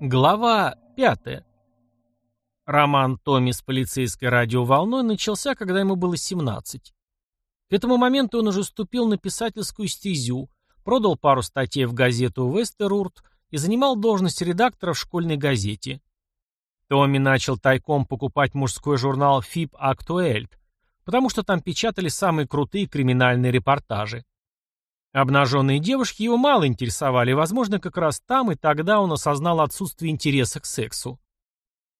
Глава 5. Роман Томми с полицейской радиоволной начался, когда ему было 17. К этому моменту он уже ступил на писательскую стезю, продал пару статей в газету «Вестерурт» и занимал должность редактора в школьной газете. Томми начал тайком покупать мужской журнал «Фип Актуэльт», потому что там печатали самые крутые криминальные репортажи. Обнаженные девушки его мало интересовали, возможно, как раз там и тогда он осознал отсутствие интереса к сексу.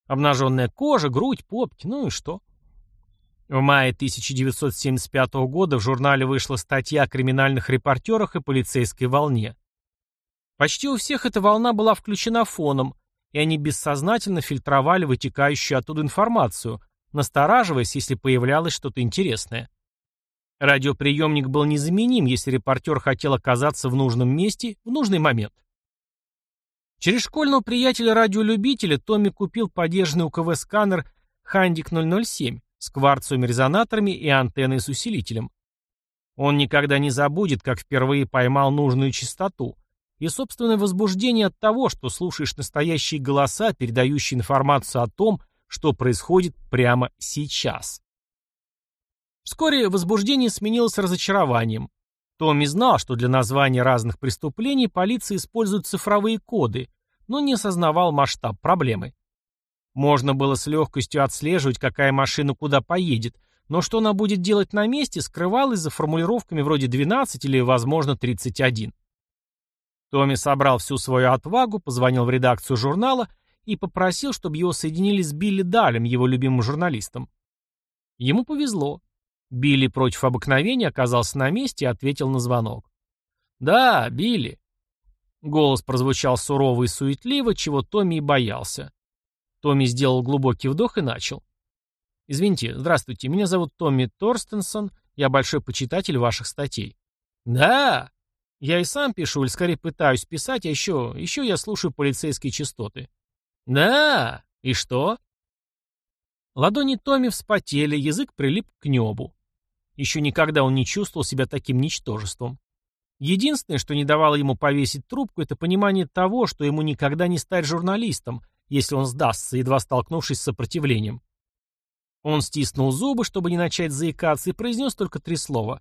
Обнаженная кожа, грудь, попки, ну и что? В мае 1975 года в журнале вышла статья о криминальных репортерах и полицейской волне. Почти у всех эта волна была включена фоном, и они бессознательно фильтровали вытекающую оттуда информацию, настораживаясь, если появлялось что-то интересное. Радиоприемник был незаменим, если репортер хотел оказаться в нужном месте в нужный момент. Через школьного приятеля-радиолюбителя Томми купил подержанный УКВ-сканер Хандик 007 с кварцевыми резонаторами и антенной с усилителем. Он никогда не забудет, как впервые поймал нужную частоту, и собственное возбуждение от того, что слушаешь настоящие голоса, передающие информацию о том, что происходит прямо сейчас. Вскоре возбуждение сменилось разочарованием. Томми знал, что для названия разных преступлений полиция использует цифровые коды, но не осознавал масштаб проблемы. Можно было с легкостью отслеживать, какая машина куда поедет, но что она будет делать на месте, скрывалось за формулировками вроде 12 или, возможно, 31. Томми собрал всю свою отвагу, позвонил в редакцию журнала и попросил, чтобы его соединили с Билли Далем, его любимым журналистом. Ему повезло. Билли против обыкновения оказался на месте и ответил на звонок. «Да, Билли». Голос прозвучал сурово и суетливо, чего Томми и боялся. Томми сделал глубокий вдох и начал. «Извините, здравствуйте, меня зовут Томми Торстенсон, я большой почитатель ваших статей». «Да!» «Я и сам пишу, или скорее пытаюсь писать, а еще, еще я слушаю полицейские частоты». «Да! И что?» Ладони Томми вспотели, язык прилип к небу. Еще никогда он не чувствовал себя таким ничтожеством. Единственное, что не давало ему повесить трубку, это понимание того, что ему никогда не стать журналистом, если он сдастся, едва столкнувшись с сопротивлением. Он стиснул зубы, чтобы не начать заикаться, и произнес только три слова.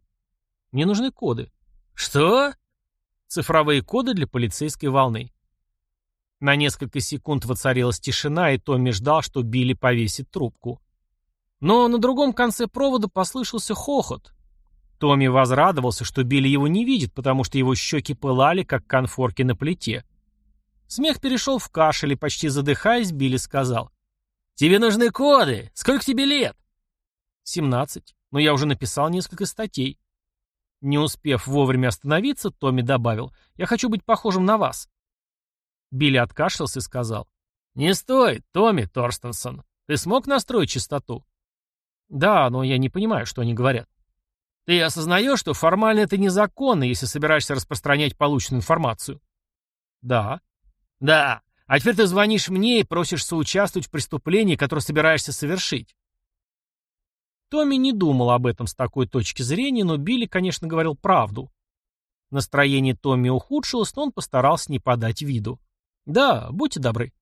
«Мне нужны коды». «Что?» «Цифровые коды для полицейской волны». На несколько секунд воцарилась тишина, и Томми ждал, что Билли повесит трубку. Но на другом конце провода послышался хохот. Томми возрадовался, что Билли его не видит, потому что его щеки пылали, как конфорки на плите. Смех перешел в кашель, и почти задыхаясь, Билли сказал. «Тебе нужны коды! Сколько тебе лет?» «Семнадцать. Но я уже написал несколько статей». Не успев вовремя остановиться, Томми добавил. «Я хочу быть похожим на вас». Билли откашлялся и сказал. «Не стой, Томми Торстенсон. Ты смог настроить частоту?» Да, но я не понимаю, что они говорят. Ты осознаешь, что формально это незаконно, если собираешься распространять полученную информацию? Да. Да. А теперь ты звонишь мне и просишь соучаствовать в преступлении, которое собираешься совершить. Томми не думал об этом с такой точки зрения, но Билли, конечно, говорил правду. Настроение Томми ухудшилось, но он постарался не подать виду. «Да, будьте добры».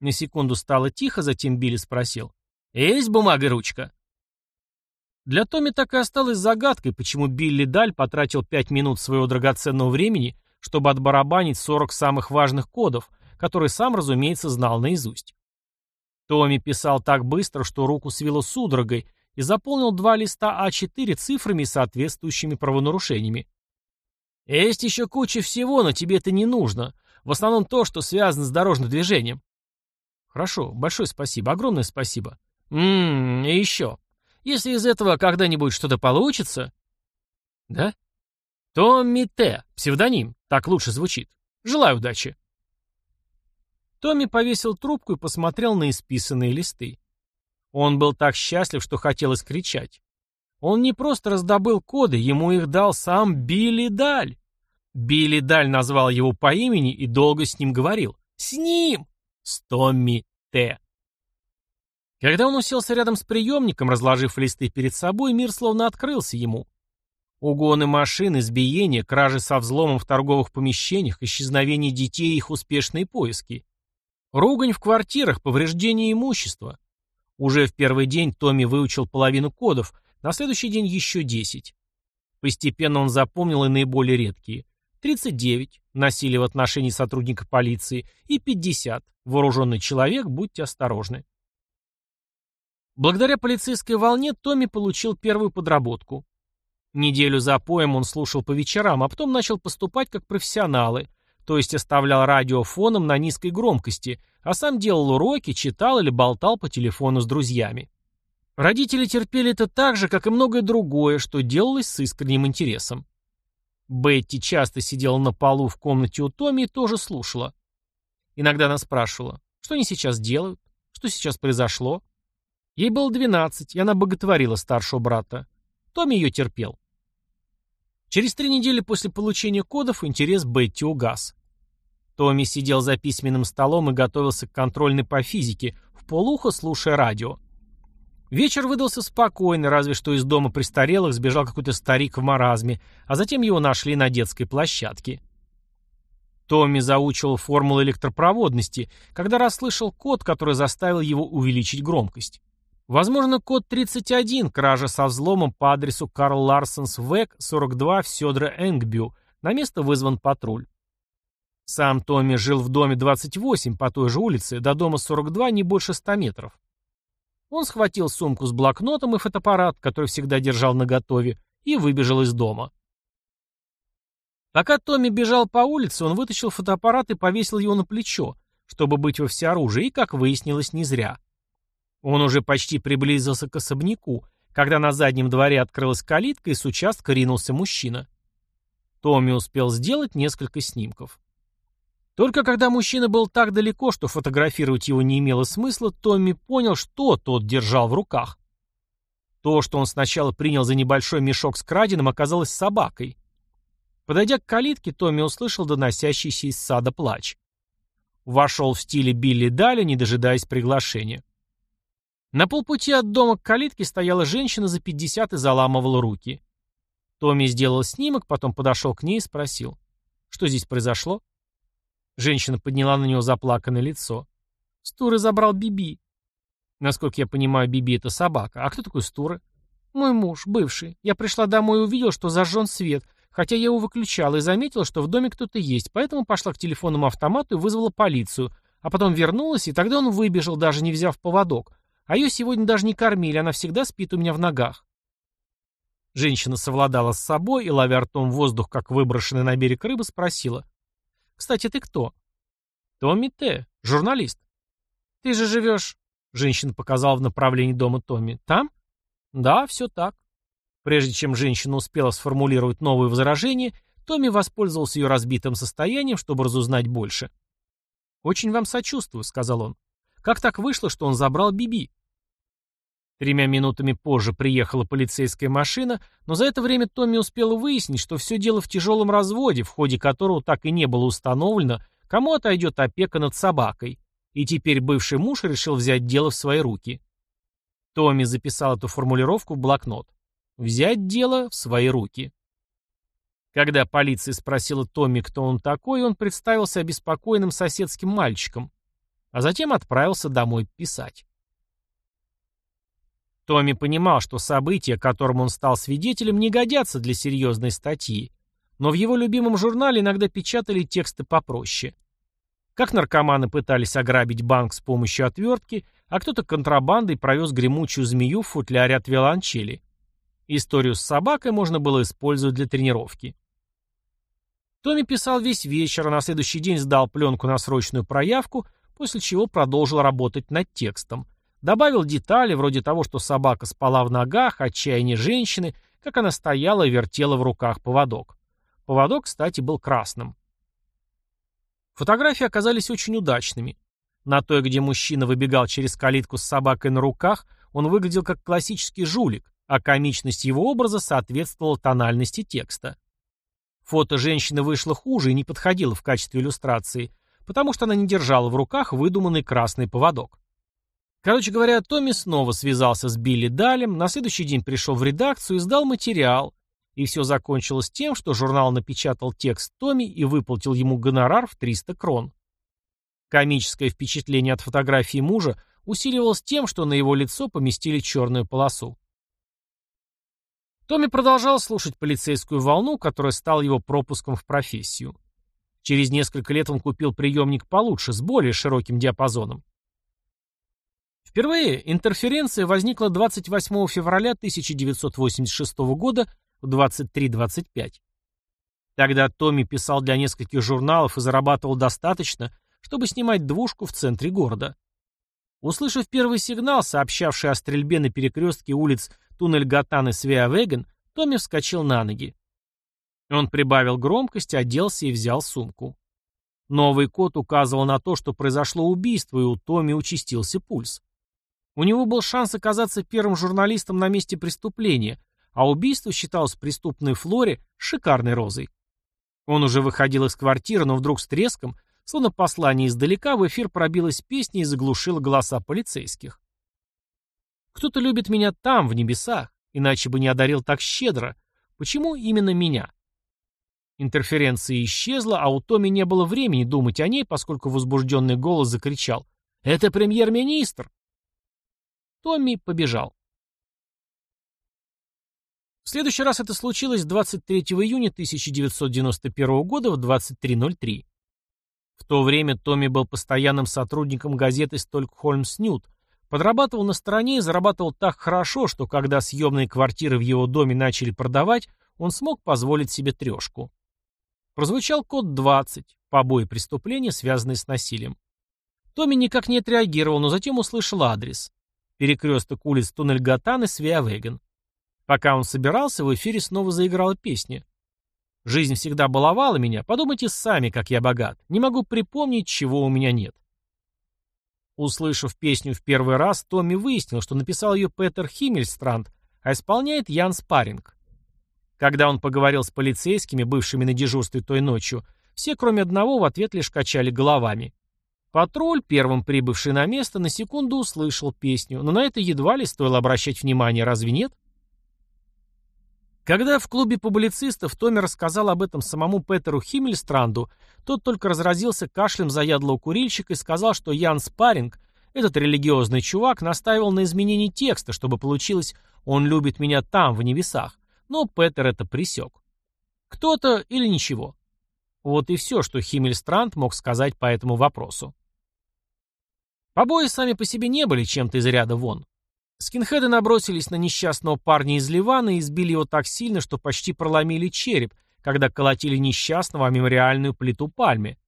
На секунду стало тихо, затем Билли спросил. «Есть бумага и ручка?» Для Томми так и осталось загадкой, почему Билли Даль потратил пять минут своего драгоценного времени, чтобы отбарабанить 40 самых важных кодов, которые сам, разумеется, знал наизусть. Томми писал так быстро, что руку свело судорогой, и заполнил два листа А4 цифрами и соответствующими правонарушениями. «Есть еще куча всего, но тебе это не нужно. В основном то, что связано с дорожным движением». «Хорошо, большое спасибо, огромное спасибо. Ммм, и еще. Если из этого когда-нибудь что-то получится... Да? Томми Т. Псевдоним. Так лучше звучит. Желаю удачи. Томми повесил трубку и посмотрел на исписанные листы. Он был так счастлив, что хотелось кричать. Он не просто раздобыл коды, ему их дал сам Билли Даль. Билли Даль назвал его по имени и долго с ним говорил. С ним! С Томми Т. Когда он уселся рядом с приемником, разложив листы перед собой, мир словно открылся ему. Угоны машин, избиения, кражи со взломом в торговых помещениях, исчезновение детей и их успешные поиски. Ругань в квартирах, повреждение имущества. Уже в первый день Томми выучил половину кодов, на следующий день еще 10. Постепенно он запомнил и наиболее редкие. 39 – насилие в отношении сотрудника полиции и 50 – вооруженный человек, будьте осторожны. Благодаря полицейской волне Томми получил первую подработку. Неделю за поем он слушал по вечерам, а потом начал поступать как профессионалы, то есть оставлял радио фоном на низкой громкости, а сам делал уроки, читал или болтал по телефону с друзьями. Родители терпели это так же, как и многое другое, что делалось с искренним интересом. Бетти часто сидела на полу в комнате у Томми и тоже слушала. Иногда она спрашивала, что они сейчас делают, что сейчас произошло. Ей было двенадцать, и она боготворила старшего брата. Томми ее терпел. Через три недели после получения кодов интерес Бетти угас. Томми сидел за письменным столом и готовился к контрольной по физике, в полухо слушая радио. Вечер выдался спокойный, разве что из дома престарелых сбежал какой-то старик в маразме, а затем его нашли на детской площадке. Томми заучивал формулы электропроводности, когда расслышал код, который заставил его увеличить громкость. Возможно, код 31, кража со взломом по адресу Карл Ларсенс Век, 42 в Сёдре Энгбю. На место вызван патруль. Сам Томми жил в доме 28 по той же улице, до дома 42 не больше 100 метров. Он схватил сумку с блокнотом и фотоаппарат, который всегда держал наготове, и выбежал из дома. Пока Томми бежал по улице, он вытащил фотоаппарат и повесил его на плечо, чтобы быть во всеоружии, как выяснилось, не зря. Он уже почти приблизился к особняку, когда на заднем дворе открылась калитка и с участка ринулся мужчина. Томми успел сделать несколько снимков. Только когда мужчина был так далеко, что фотографировать его не имело смысла, Томми понял, что тот держал в руках. То, что он сначала принял за небольшой мешок с краденым, оказалось собакой. Подойдя к калитке, Томми услышал доносящийся из сада плач. Вошел в стиле Билли Даля, не дожидаясь приглашения. На полпути от дома к калитке стояла женщина за пятьдесят и заламывала руки. Томми сделал снимок, потом подошел к ней и спросил, что здесь произошло? Женщина подняла на него заплаканное лицо. Стуры забрал Биби. Насколько я понимаю, Биби — это собака. А кто такой Стуры? Мой муж, бывший. Я пришла домой и увидела, что зажжен свет, хотя я его выключала и заметила, что в доме кто-то есть, поэтому пошла к телефонному автомату и вызвала полицию, а потом вернулась, и тогда он выбежал, даже не взяв поводок. А ее сегодня даже не кормили, она всегда спит у меня в ногах. Женщина совладала с собой и, ловя ртом воздух, как выброшенная на берег рыба, спросила. Кстати, ты кто? Томми Т. Журналист. Ты же живешь... Женщина показала в направлении дома Томми. Там? Да, все так. Прежде чем женщина успела сформулировать новые возражения, Томми воспользовался ее разбитым состоянием, чтобы разузнать больше. «Очень вам сочувствую», — сказал он. «Как так вышло, что он забрал Биби?» Тремя минутами позже приехала полицейская машина, но за это время Томми успел выяснить, что все дело в тяжелом разводе, в ходе которого так и не было установлено, кому отойдет опека над собакой, и теперь бывший муж решил взять дело в свои руки. Томми записал эту формулировку в блокнот. «Взять дело в свои руки». Когда полиция спросила Томми, кто он такой, он представился обеспокоенным соседским мальчиком, а затем отправился домой писать. Томми понимал, что события, которым он стал свидетелем, не годятся для серьезной статьи, но в его любимом журнале иногда печатали тексты попроще. Как наркоманы пытались ограбить банк с помощью отвертки, а кто-то контрабандой провез гремучую змею в футляре от виолончели. Историю с собакой можно было использовать для тренировки. Томми писал весь вечер, а на следующий день сдал пленку на срочную проявку, после чего продолжил работать над текстом. Добавил детали, вроде того, что собака спала в ногах, отчаяние женщины, как она стояла и вертела в руках поводок. Поводок, кстати, был красным. Фотографии оказались очень удачными. На той, где мужчина выбегал через калитку с собакой на руках, он выглядел как классический жулик, а комичность его образа соответствовала тональности текста. Фото женщины вышло хуже и не подходило в качестве иллюстрации, потому что она не держала в руках выдуманный красный поводок. Короче говоря, Томми снова связался с Билли Далем, на следующий день пришел в редакцию и сдал материал, и все закончилось тем, что журнал напечатал текст Томми и выплатил ему гонорар в 300 крон. Комическое впечатление от фотографии мужа усиливалось тем, что на его лицо поместили черную полосу. Томми продолжал слушать полицейскую волну, которая стала его пропуском в профессию. Через несколько лет он купил приемник получше, с более широким диапазоном. Впервые интерференция возникла 28 февраля 1986 года в 23.25. Тогда Томми писал для нескольких журналов и зарабатывал достаточно, чтобы снимать двушку в центре города. Услышав первый сигнал, сообщавший о стрельбе на перекрестке улиц Туннель-Гатан и Свеавеген, Томми вскочил на ноги. Он прибавил громкость, оделся и взял сумку. Новый код указывал на то, что произошло убийство, и у Томми участился пульс. У него был шанс оказаться первым журналистом на месте преступления, а убийство считалось преступной флоре шикарной розой. Он уже выходил из квартиры, но вдруг с треском, словно послание издалека, в эфир пробилась песня и заглушила голоса полицейских. «Кто-то любит меня там, в небесах, иначе бы не одарил так щедро. Почему именно меня?» Интерференция исчезла, а у Томи не было времени думать о ней, поскольку возбужденный голос закричал «Это премьер-министр!» Томми побежал. В следующий раз это случилось 23 июня 1991 года в 23.03. В то время Томми был постоянным сотрудником газеты «Стокхольмс Ньют», подрабатывал на стороне и зарабатывал так хорошо, что когда съемные квартиры в его доме начали продавать, он смог позволить себе трешку. Прозвучал код 20, побои преступления, связанные с насилием. Томми никак не отреагировал, но затем услышал адрес. Перекресток улиц Туннель-Гатан и Свеавеген. Пока он собирался, в эфире снова заиграла песня. «Жизнь всегда баловала меня. Подумайте сами, как я богат. Не могу припомнить, чего у меня нет». Услышав песню в первый раз, Томми выяснил, что написал ее Петер Химмельстранд, а исполняет Ян Спаринг. Когда он поговорил с полицейскими, бывшими на дежурстве той ночью, все, кроме одного, в ответ лишь качали головами. Патруль, первым прибывший на место, на секунду услышал песню, но на это едва ли стоило обращать внимание, разве нет? Когда в клубе публицистов Томми рассказал об этом самому Петеру Химмельстранду, тот только разразился кашлем заядлого курильщика и сказал, что Ян Спаринг, этот религиозный чувак, настаивал на изменении текста, чтобы получилось «Он любит меня там, в небесах», но Петер это присек. Кто-то или ничего. Вот и все, что Химмельстранд мог сказать по этому вопросу. Побои сами по себе не были чем-то из ряда вон. Скинхеды набросились на несчастного парня из Ливана и избили его так сильно, что почти проломили череп, когда колотили несчастного о мемориальную плиту пальме.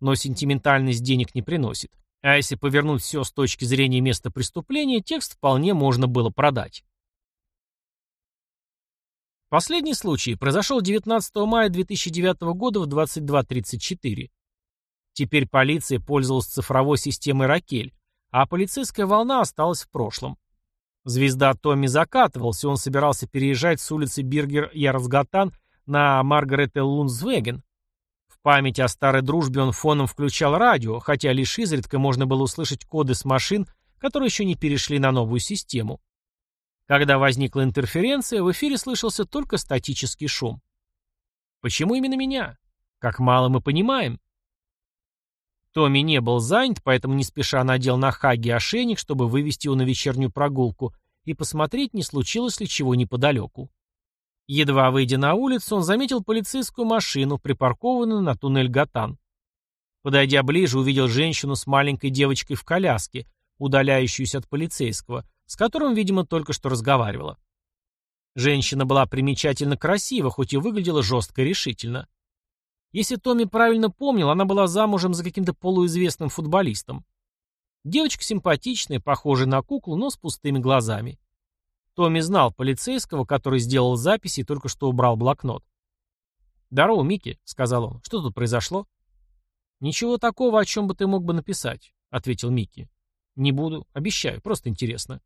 Но сентиментальность денег не приносит. А если повернуть все с точки зрения места преступления, текст вполне можно было продать. Последний случай произошел 19 мая 2009 года в 22.34. Теперь полиция пользовалась цифровой системой «Ракель», а полицейская волна осталась в прошлом. Звезда Томми закатывался, он собирался переезжать с улицы Биргер Ярсгатан на Маргарете Лунзвеген. В память о старой дружбе он фоном включал радио, хотя лишь изредка можно было услышать коды с машин, которые еще не перешли на новую систему. Когда возникла интерференция, в эфире слышался только статический шум. Почему именно меня? Как мало мы понимаем. Томми не был занят, поэтому не спеша надел на Хаги ошейник, чтобы вывести его на вечернюю прогулку и посмотреть, не случилось ли чего неподалеку. Едва выйдя на улицу, он заметил полицейскую машину, припаркованную на туннель Гатан. Подойдя ближе, увидел женщину с маленькой девочкой в коляске, удаляющуюся от полицейского, с которым, видимо, только что разговаривала. Женщина была примечательно красива, хоть и выглядела жестко и решительно. Если Томми правильно помнил, она была замужем за каким-то полуизвестным футболистом. Девочка симпатичная, похожая на куклу, но с пустыми глазами. Томми знал полицейского, который сделал записи и только что убрал блокнот. «Здорово, Микки», — сказал он. «Что тут произошло?» «Ничего такого, о чем бы ты мог бы написать», — ответил Микки. «Не буду. Обещаю. Просто интересно».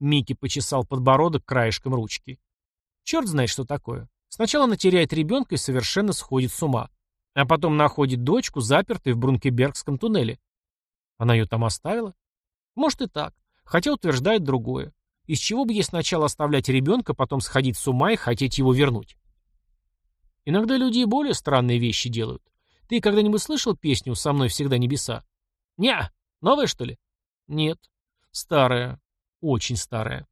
Микки почесал подбородок краешком ручки. «Черт знает, что такое. Сначала она теряет ребенка и совершенно сходит с ума. А потом находит дочку, запертую в Брункебергском туннеле. Она ее там оставила? Может и так. Хотя утверждает другое. Из чего бы ей сначала оставлять ребенка, потом сходить с ума и хотеть его вернуть? Иногда люди и более странные вещи делают. Ты когда-нибудь слышал песню «Со мной всегда небеса»? Не, новая, что ли? Нет. Старая. Очень старая.